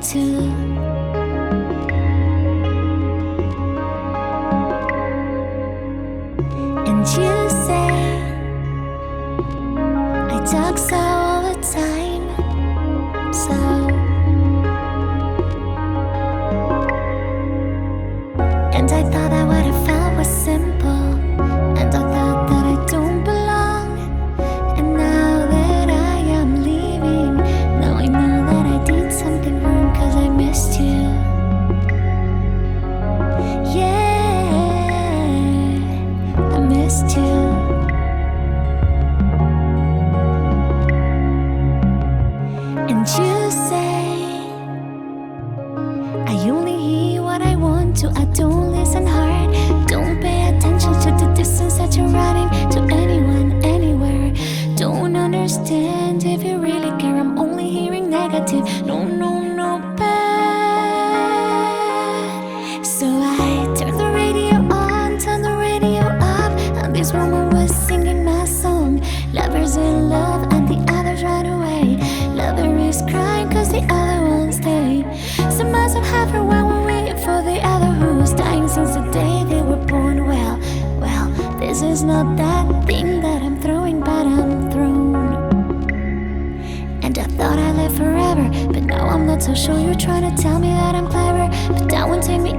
what I want to. And you say I talk so all the time, so. And I thought I felt if you really care. I'm only hearing negative. No, no, Some must have her while we wait for the other who's dying since the day they were born. Well, well, this is not that thing that I'm throwing, but I'm thrown. And I thought I lived forever, but now I'm not so sure. You're trying to tell me that I'm clever, but that won't take me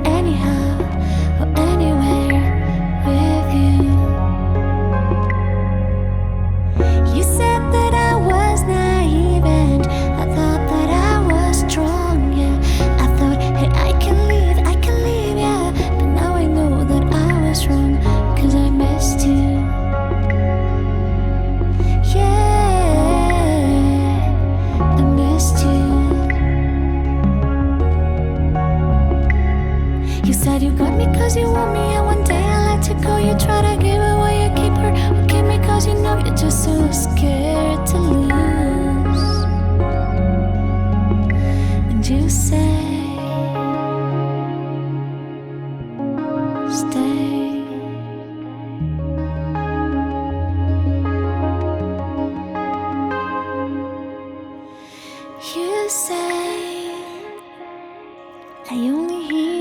You said you got me cause you want me, and one day I let you go. You try to give away your keeper, You keep me cause you know you're just so scared to lose. And you say, stay. You say, I only hear.